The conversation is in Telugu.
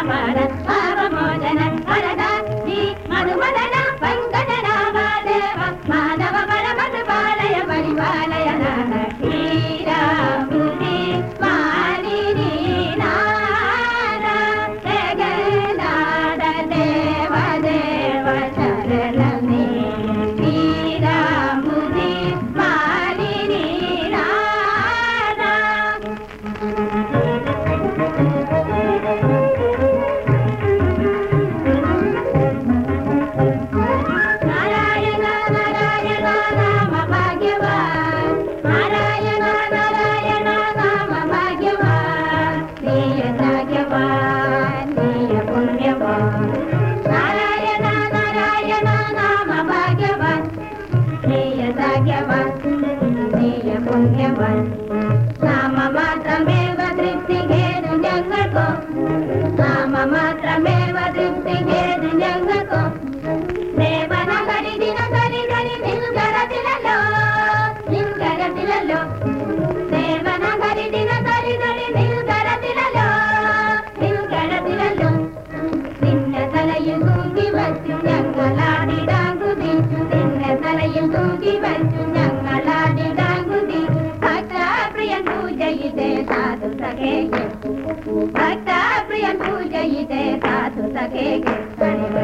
Namana. భాగ్యవాన్ పుణ్యవాన్ నామ మాత్రమేవ తృప్తి ఘేదు జంగకో నామ మాత్రమేవ తృప్తి ఘేదు జంగకో రేవన కరి దిన కరి కరి నిల్గరతిలలో నిల్గరతిలలో से साधु सके गणेश